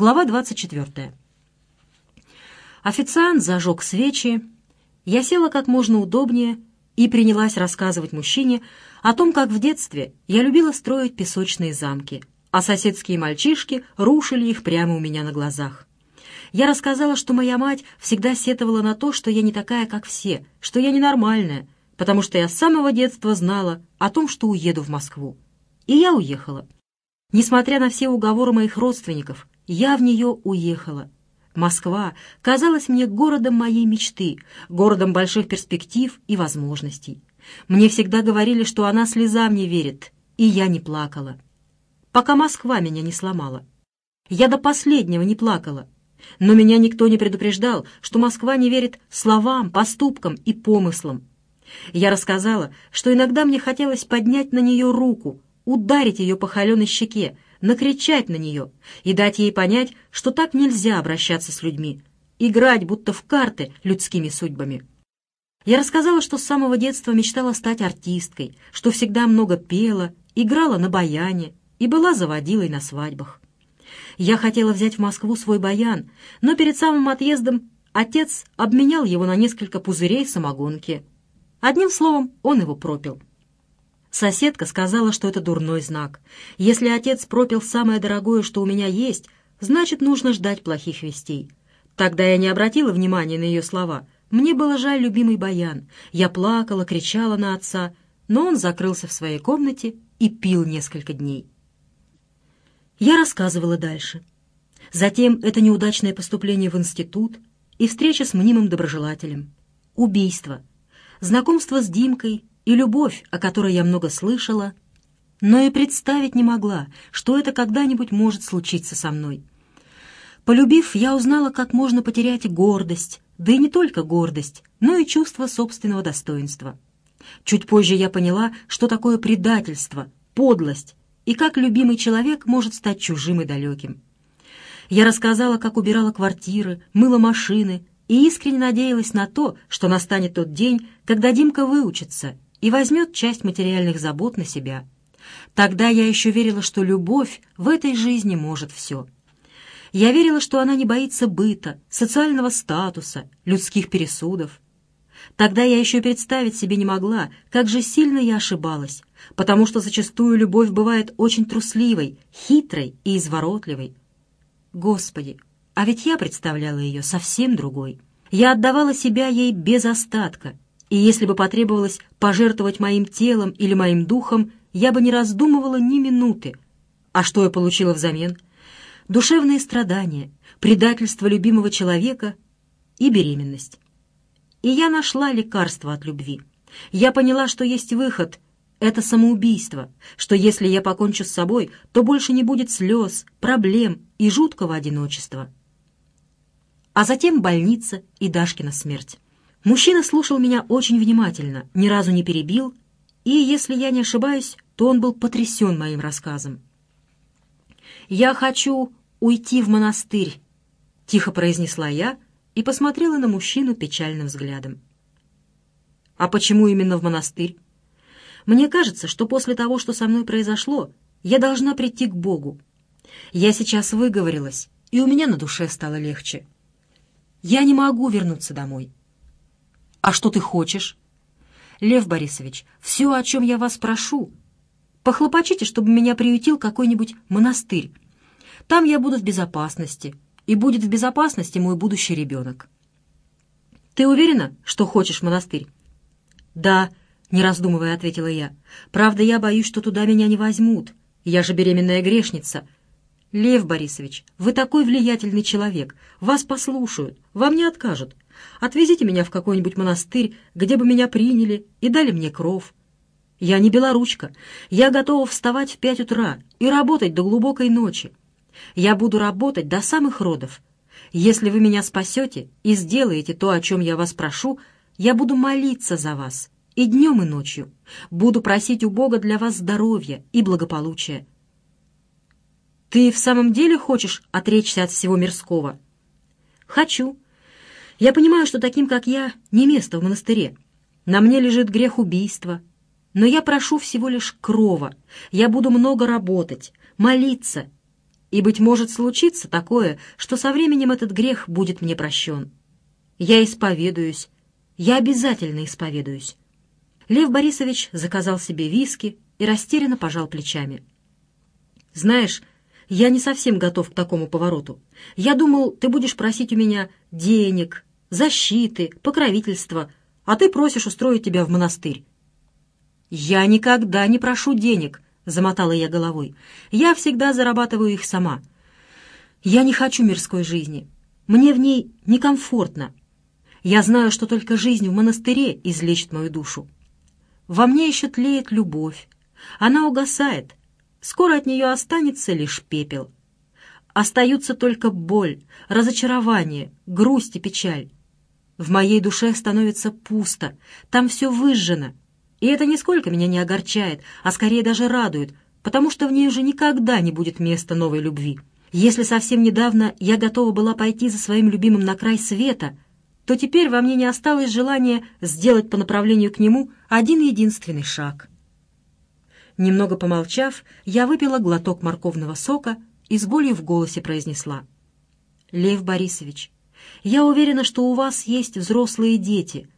Глава 24. Официант зажег свечи. Я села как можно удобнее и принялась рассказывать мужчине о том, как в детстве я любила строить песочные замки, а соседские мальчишки рушили их прямо у меня на глазах. Я рассказала, что моя мать всегда сетовала на то, что я не такая, как все, что я ненормальная, потому что я с самого детства знала о том, что уеду в Москву. И я уехала. Несмотря на все уговоры моих родственников, я в нее уехала. Москва казалась мне городом моей мечты, городом больших перспектив и возможностей. Мне всегда говорили, что она слезам не верит, и я не плакала. Пока Москва меня не сломала. Я до последнего не плакала, но меня никто не предупреждал, что Москва не верит словам, поступкам и помыслам. Я рассказала, что иногда мне хотелось поднять на нее руку, ударить ее по холеной щеке, накричать на нее и дать ей понять, что так нельзя обращаться с людьми, играть будто в карты людскими судьбами. Я рассказала, что с самого детства мечтала стать артисткой, что всегда много пела, играла на баяне и была заводилой на свадьбах. Я хотела взять в Москву свой баян, но перед самым отъездом отец обменял его на несколько пузырей самогонки. Одним словом, он его пропил. Соседка сказала, что это дурной знак. Если отец пропил самое дорогое, что у меня есть, значит, нужно ждать плохих вестей. Тогда я не обратила внимания на ее слова. Мне было жаль любимый баян. Я плакала, кричала на отца, но он закрылся в своей комнате и пил несколько дней. Я рассказывала дальше. Затем это неудачное поступление в институт и встреча с мнимым доброжелателем. Убийство. Знакомство с Димкой и любовь, о которой я много слышала, но и представить не могла, что это когда-нибудь может случиться со мной. Полюбив, я узнала, как можно потерять гордость, да и не только гордость, но и чувство собственного достоинства. Чуть позже я поняла, что такое предательство, подлость, и как любимый человек может стать чужим и далеким. Я рассказала, как убирала квартиры, мыла машины и искренне надеялась на то, что настанет тот день, когда Димка выучится и возьмет часть материальных забот на себя. Тогда я еще верила, что любовь в этой жизни может все. Я верила, что она не боится быта, социального статуса, людских пересудов. Тогда я еще представить себе не могла, как же сильно я ошибалась, потому что зачастую любовь бывает очень трусливой, хитрой и изворотливой. Господи, а ведь я представляла ее совсем другой. Я отдавала себя ей без остатка, и если бы потребовалось пожертвовать моим телом или моим духом, я бы не раздумывала ни минуты. А что я получила взамен? Душевные страдания, предательство любимого человека и беременность. И я нашла лекарство от любви. Я поняла, что есть выход — это самоубийство, что если я покончу с собой, то больше не будет слез, проблем и жуткого одиночества. А затем больница и Дашкина смерть. Мужчина слушал меня очень внимательно, ни разу не перебил, и, если я не ошибаюсь, то он был потрясен моим рассказом. «Я хочу уйти в монастырь», — тихо произнесла я и посмотрела на мужчину печальным взглядом. «А почему именно в монастырь?» Мне кажется, что после того, что со мной произошло, я должна прийти к Богу. Я сейчас выговорилась, и у меня на душе стало легче. Я не могу вернуться домой. А что ты хочешь? Лев Борисович, все, о чем я вас прошу, похлопочите, чтобы меня приютил какой-нибудь монастырь. Там я буду в безопасности, и будет в безопасности мой будущий ребенок. Ты уверена, что хочешь монастырь? Да, — не раздумывая ответила я. «Правда, я боюсь, что туда меня не возьмут. Я же беременная грешница». «Лев Борисович, вы такой влиятельный человек. Вас послушают, вам не откажут. Отвезите меня в какой-нибудь монастырь, где бы меня приняли и дали мне кров. Я не белоручка. Я готова вставать в пять утра и работать до глубокой ночи. Я буду работать до самых родов. Если вы меня спасете и сделаете то, о чем я вас прошу, я буду молиться за вас» и днем, и ночью. Буду просить у Бога для вас здоровья и благополучия. Ты в самом деле хочешь отречься от всего мирского? Хочу. Я понимаю, что таким, как я, не место в монастыре. На мне лежит грех убийства. Но я прошу всего лишь крова. Я буду много работать, молиться И, быть может, случится такое, что со временем этот грех будет мне прощен. Я исповедуюсь, я обязательно исповедуюсь. Лев Борисович заказал себе виски и растерянно пожал плечами. «Знаешь, я не совсем готов к такому повороту. Я думал, ты будешь просить у меня денег, защиты, покровительства, а ты просишь устроить тебя в монастырь». «Я никогда не прошу денег», — замотала я головой. «Я всегда зарабатываю их сама. Я не хочу мирской жизни. Мне в ней некомфортно. Я знаю, что только жизнь в монастыре излечит мою душу. Во мне еще тлеет любовь. Она угасает. Скоро от нее останется лишь пепел. Остаются только боль, разочарование, грусть и печаль. В моей душе становится пусто, там все выжжено. И это нисколько меня не огорчает, а скорее даже радует, потому что в ней уже никогда не будет места новой любви. Если совсем недавно я готова была пойти за своим любимым на край света — то теперь во мне не осталось желания сделать по направлению к нему один единственный шаг. Немного помолчав, я выпила глоток морковного сока и с болью в голосе произнесла. «Лев Борисович, я уверена, что у вас есть взрослые дети.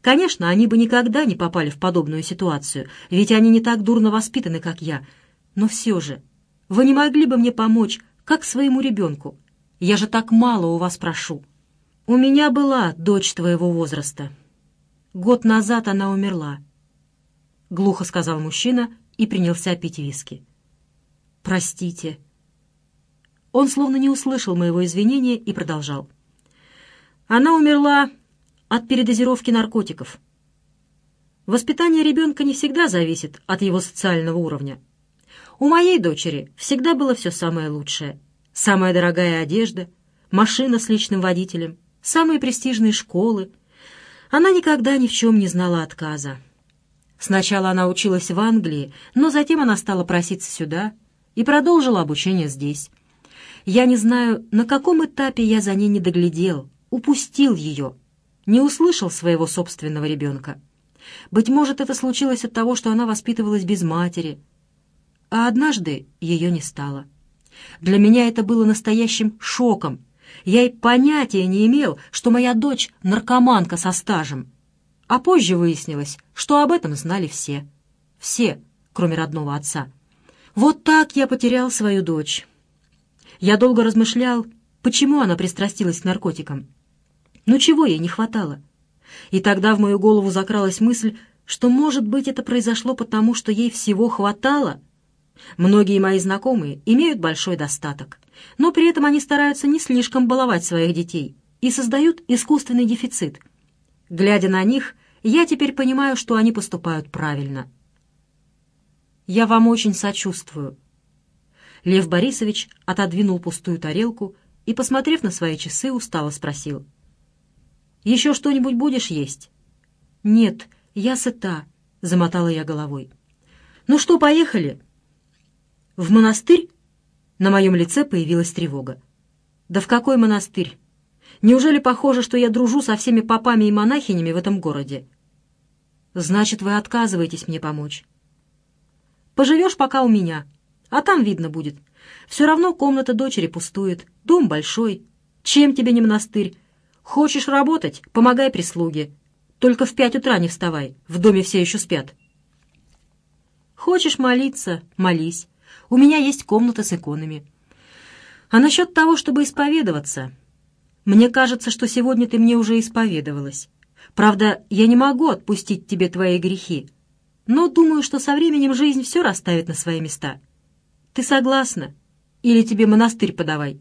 Конечно, они бы никогда не попали в подобную ситуацию, ведь они не так дурно воспитаны, как я. Но все же, вы не могли бы мне помочь, как своему ребенку? Я же так мало у вас прошу». «У меня была дочь твоего возраста. Год назад она умерла», — глухо сказал мужчина и принялся пить виски. «Простите». Он словно не услышал моего извинения и продолжал. «Она умерла от передозировки наркотиков. Воспитание ребенка не всегда зависит от его социального уровня. У моей дочери всегда было все самое лучшее. Самая дорогая одежда, машина с личным водителем — самые престижные школы. Она никогда ни в чем не знала отказа. Сначала она училась в Англии, но затем она стала проситься сюда и продолжила обучение здесь. Я не знаю, на каком этапе я за ней не доглядел, упустил ее, не услышал своего собственного ребенка. Быть может, это случилось от того, что она воспитывалась без матери, а однажды ее не стало. Для меня это было настоящим шоком — я и понятия не имел, что моя дочь — наркоманка со стажем. А позже выяснилось, что об этом знали все. Все, кроме родного отца. Вот так я потерял свою дочь. Я долго размышлял, почему она пристрастилась к наркотикам. Ну чего ей не хватало? И тогда в мою голову закралась мысль, что, может быть, это произошло потому, что ей всего хватало — Многие мои знакомые имеют большой достаток, но при этом они стараются не слишком баловать своих детей и создают искусственный дефицит. Глядя на них, я теперь понимаю, что они поступают правильно. Я вам очень сочувствую. Лев Борисович отодвинул пустую тарелку и, посмотрев на свои часы, устало спросил. «Еще что-нибудь будешь есть?» «Нет, я сыта», — замотала я головой. «Ну что, поехали?» «В монастырь?» На моем лице появилась тревога. «Да в какой монастырь? Неужели похоже, что я дружу со всеми попами и монахинями в этом городе?» «Значит, вы отказываетесь мне помочь?» «Поживешь пока у меня, а там видно будет. Все равно комната дочери пустует, дом большой. Чем тебе не монастырь? Хочешь работать? Помогай прислуге. Только в пять утра не вставай, в доме все еще спят». «Хочешь молиться? Молись. У меня есть комната с иконами. А насчет того, чтобы исповедоваться... Мне кажется, что сегодня ты мне уже исповедовалась. Правда, я не могу отпустить тебе твои грехи, но думаю, что со временем жизнь все расставит на свои места. Ты согласна? Или тебе монастырь подавай?»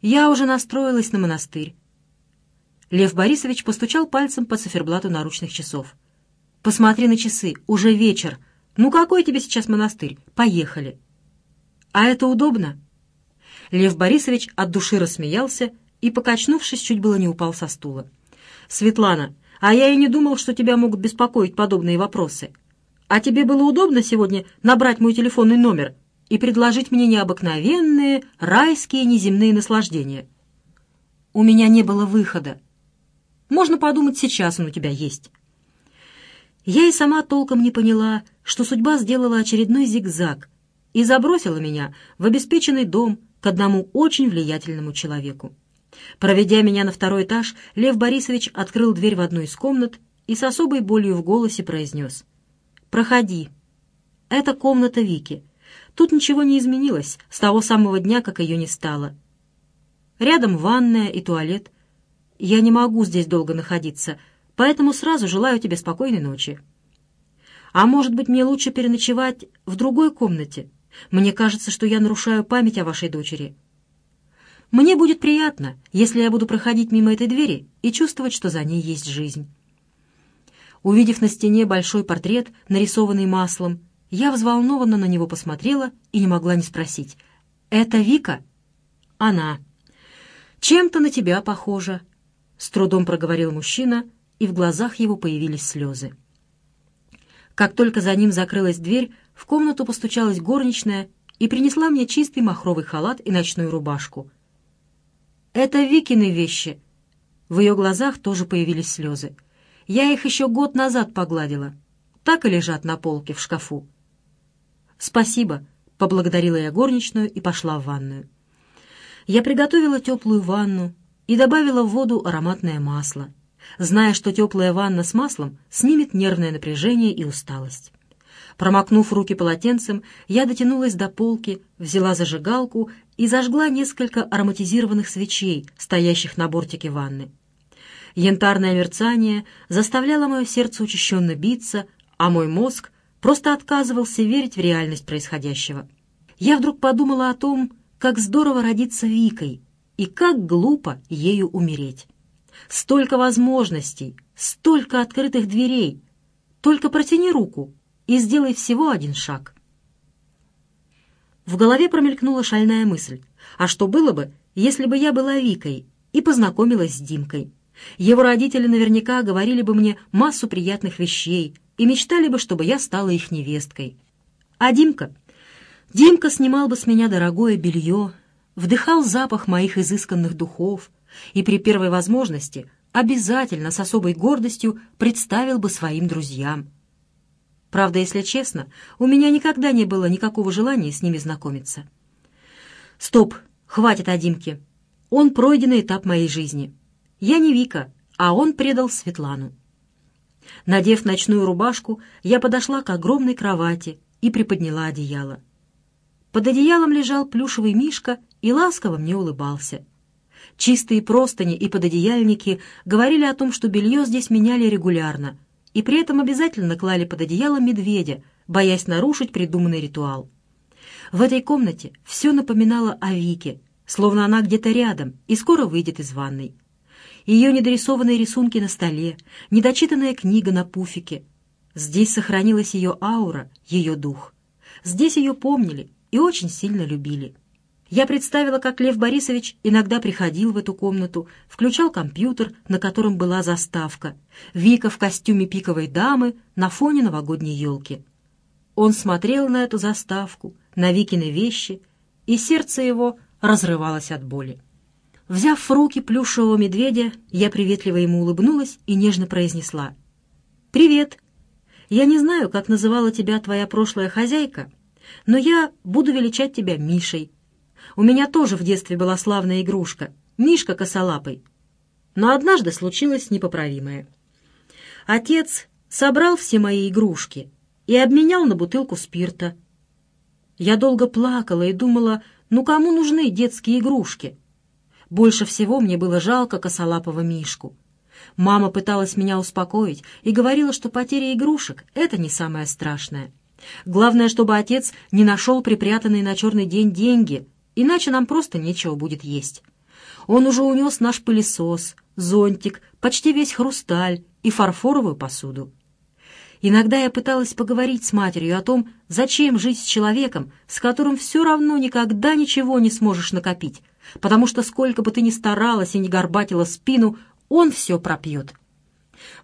Я уже настроилась на монастырь. Лев Борисович постучал пальцем по циферблату наручных часов. «Посмотри на часы, уже вечер. «Ну какой тебе сейчас монастырь? Поехали!» «А это удобно?» Лев Борисович от души рассмеялся и, покачнувшись, чуть было не упал со стула. «Светлана, а я и не думал, что тебя могут беспокоить подобные вопросы. А тебе было удобно сегодня набрать мой телефонный номер и предложить мне необыкновенные, райские, неземные наслаждения?» «У меня не было выхода. Можно подумать, сейчас он у тебя есть». Я и сама толком не поняла, что судьба сделала очередной зигзаг, и забросила меня в обеспеченный дом к одному очень влиятельному человеку. Проведя меня на второй этаж, Лев Борисович открыл дверь в одну из комнат и с особой болью в голосе произнес. «Проходи. Это комната Вики. Тут ничего не изменилось с того самого дня, как ее не стало. Рядом ванная и туалет. Я не могу здесь долго находиться, поэтому сразу желаю тебе спокойной ночи. А может быть, мне лучше переночевать в другой комнате? Мне кажется, что я нарушаю память о вашей дочери». Мне будет приятно, если я буду проходить мимо этой двери и чувствовать, что за ней есть жизнь. Увидев на стене большой портрет, нарисованный маслом, я взволнованно на него посмотрела и не могла не спросить. «Это Вика?» «Она». «Чем-то на тебя похожа», — с трудом проговорил мужчина, и в глазах его появились слезы. Как только за ним закрылась дверь, в комнату постучалась горничная и принесла мне чистый махровый халат и ночную рубашку — «Это Викины вещи». В ее глазах тоже появились слезы. «Я их еще год назад погладила. Так и лежат на полке в шкафу». «Спасибо», — поблагодарила я горничную и пошла в ванную. Я приготовила теплую ванну и добавила в воду ароматное масло, зная, что теплая ванна с маслом снимет нервное напряжение и усталость. Промокнув руки полотенцем, я дотянулась до полки, взяла зажигалку и зажгла несколько ароматизированных свечей, стоящих на бортике ванны. Янтарное мерцание заставляло мое сердце учащенно биться, а мой мозг просто отказывался верить в реальность происходящего. Я вдруг подумала о том, как здорово родиться Викой и как глупо ею умереть. Столько возможностей, столько открытых дверей. Только протяни руку, и сделай всего один шаг. В голове промелькнула шальная мысль. А что было бы, если бы я была Викой и познакомилась с Димкой? Его родители наверняка говорили бы мне массу приятных вещей и мечтали бы, чтобы я стала их невесткой. А Димка? Димка снимал бы с меня дорогое белье, вдыхал запах моих изысканных духов и при первой возможности обязательно с особой гордостью представил бы своим друзьям. Правда, если честно, у меня никогда не было никакого желания с ними знакомиться. Стоп, хватит о Димке. Он пройденный этап моей жизни. Я не Вика, а он предал Светлану. Надев ночную рубашку, я подошла к огромной кровати и приподняла одеяло. Под одеялом лежал плюшевый мишка и ласково мне улыбался. Чистые простыни и пододеяльники говорили о том, что белье здесь меняли регулярно — и при этом обязательно клали под одеяло медведя, боясь нарушить придуманный ритуал. В этой комнате все напоминало о Вике, словно она где-то рядом и скоро выйдет из ванной. Ее недорисованные рисунки на столе, недочитанная книга на пуфике. Здесь сохранилась ее аура, ее дух. Здесь ее помнили и очень сильно любили. Я представила, как Лев Борисович иногда приходил в эту комнату, включал компьютер, на котором была заставка. Вика в костюме пиковой дамы на фоне новогодней елки. Он смотрел на эту заставку, на Викины вещи, и сердце его разрывалось от боли. Взяв в руки плюшевого медведя, я приветливо ему улыбнулась и нежно произнесла. «Привет! Я не знаю, как называла тебя твоя прошлая хозяйка, но я буду величать тебя Мишей, у меня тоже в детстве была славная игрушка — Мишка косолапый. Но однажды случилось непоправимое. Отец собрал все мои игрушки и обменял на бутылку спирта. Я долго плакала и думала, ну кому нужны детские игрушки? Больше всего мне было жалко косолапого Мишку. Мама пыталась меня успокоить и говорила, что потеря игрушек — это не самое страшное. Главное, чтобы отец не нашел припрятанные на черный день деньги, иначе нам просто нечего будет есть. Он уже унес наш пылесос, зонтик, почти весь хрусталь и фарфоровую посуду. Иногда я пыталась поговорить с матерью о том, зачем жить с человеком, с которым все равно никогда ничего не сможешь накопить, потому что сколько бы ты ни старалась и не горбатила спину, он все пропьет.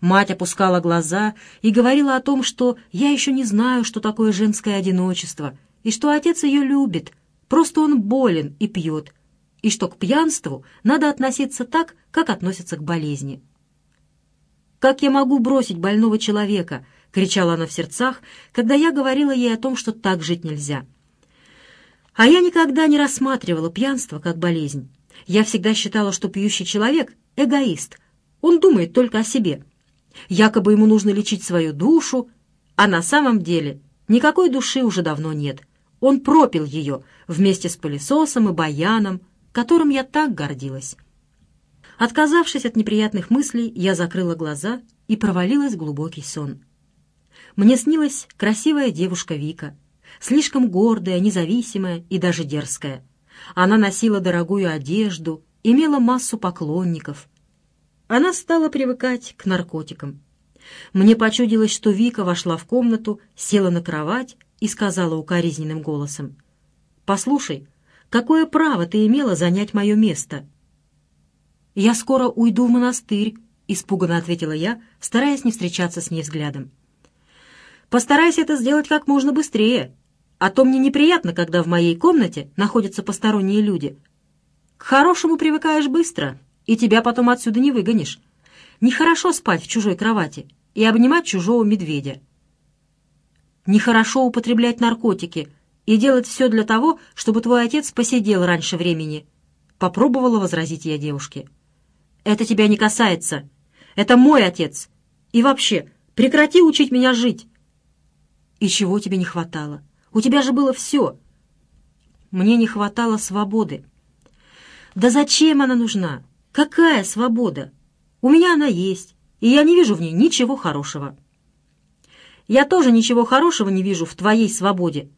Мать опускала глаза и говорила о том, что я еще не знаю, что такое женское одиночество, и что отец ее любит, Просто он болен и пьет, и что к пьянству надо относиться так, как относятся к болезни. «Как я могу бросить больного человека?» — кричала она в сердцах, когда я говорила ей о том, что так жить нельзя. А я никогда не рассматривала пьянство как болезнь. Я всегда считала, что пьющий человек — эгоист. Он думает только о себе. Якобы ему нужно лечить свою душу, а на самом деле никакой души уже давно нет. Он пропил ее вместе с пылесосом и баяном, которым я так гордилась. Отказавшись от неприятных мыслей, я закрыла глаза и провалилась в глубокий сон. Мне снилась красивая девушка Вика, слишком гордая, независимая и даже дерзкая. Она носила дорогую одежду, имела массу поклонников. Она стала привыкать к наркотикам. Мне почудилось, что Вика вошла в комнату, села на кровать и сказала укоризненным голосом, «Послушай, какое право ты имела занять мое место?» «Я скоро уйду в монастырь», — испуганно ответила я, стараясь не встречаться с ней взглядом. «Постарайся это сделать как можно быстрее, а то мне неприятно, когда в моей комнате находятся посторонние люди. К хорошему привыкаешь быстро, и тебя потом отсюда не выгонишь. Нехорошо спать в чужой кровати и обнимать чужого медведя. Нехорошо употреблять наркотики и делать все для того, чтобы твой отец посидел раньше времени», — попробовала возразить я девушке. «Это тебя не касается. Это мой отец. И вообще, прекрати учить меня жить». «И чего тебе не хватало? У тебя же было все». «Мне не хватало свободы». «Да зачем она нужна? Какая свобода? У меня она есть, и я не вижу в ней ничего хорошего». «Я тоже ничего хорошего не вижу в твоей свободе.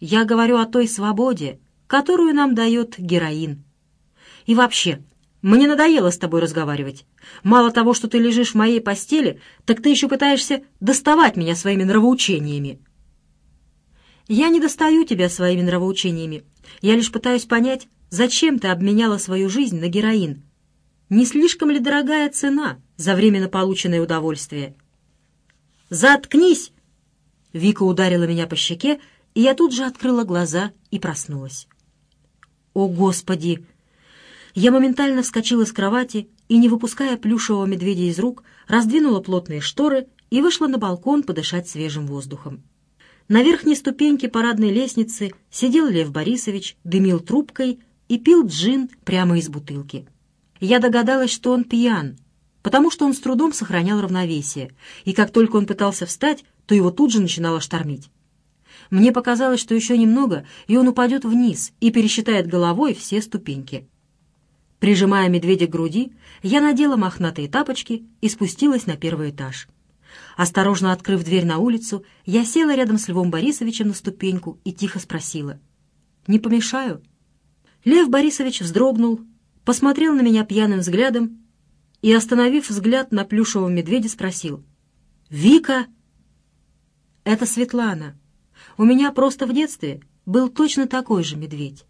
Я говорю о той свободе, которую нам дает героин. И вообще, мне надоело с тобой разговаривать. Мало того, что ты лежишь в моей постели, так ты еще пытаешься доставать меня своими нравоучениями. Я не достаю тебя своими нравоучениями. Я лишь пытаюсь понять, зачем ты обменяла свою жизнь на героин. Не слишком ли дорогая цена за временно полученное удовольствие? «Заткнись!» Вика ударила меня по щеке, и я тут же открыла глаза и проснулась. «О, Господи!» Я моментально вскочила с кровати и, не выпуская плюшевого медведя из рук, раздвинула плотные шторы и вышла на балкон подышать свежим воздухом. На верхней ступеньке парадной лестницы сидел Лев Борисович, дымил трубкой и пил джин прямо из бутылки. Я догадалась, что он пьян, потому что он с трудом сохранял равновесие, и как только он пытался встать, то его тут же начинало штормить. Мне показалось, что еще немного, и он упадет вниз и пересчитает головой все ступеньки. Прижимая медведя к груди, я надела мохнатые тапочки и спустилась на первый этаж. Осторожно открыв дверь на улицу, я села рядом с Львом Борисовичем на ступеньку и тихо спросила. «Не помешаю?» Лев Борисович вздрогнул, посмотрел на меня пьяным взглядом и, остановив взгляд на плюшевого медведя, спросил. «Вика?» «Это Светлана. У меня просто в детстве был точно такой же медведь.